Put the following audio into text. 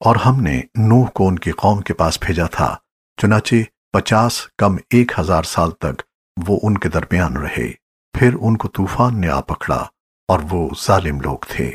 اور ہم نے نوح کو ان کی قوم کے پاس بھیجا تھا، چنانچہ پچاس کم ایک ہزار سال تک وہ ان کے درمیان رہے۔ پھر ان کو طوفان نے آ پکڑا اور وہ ظالم لوگ تھے۔